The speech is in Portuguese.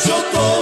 noite eu tô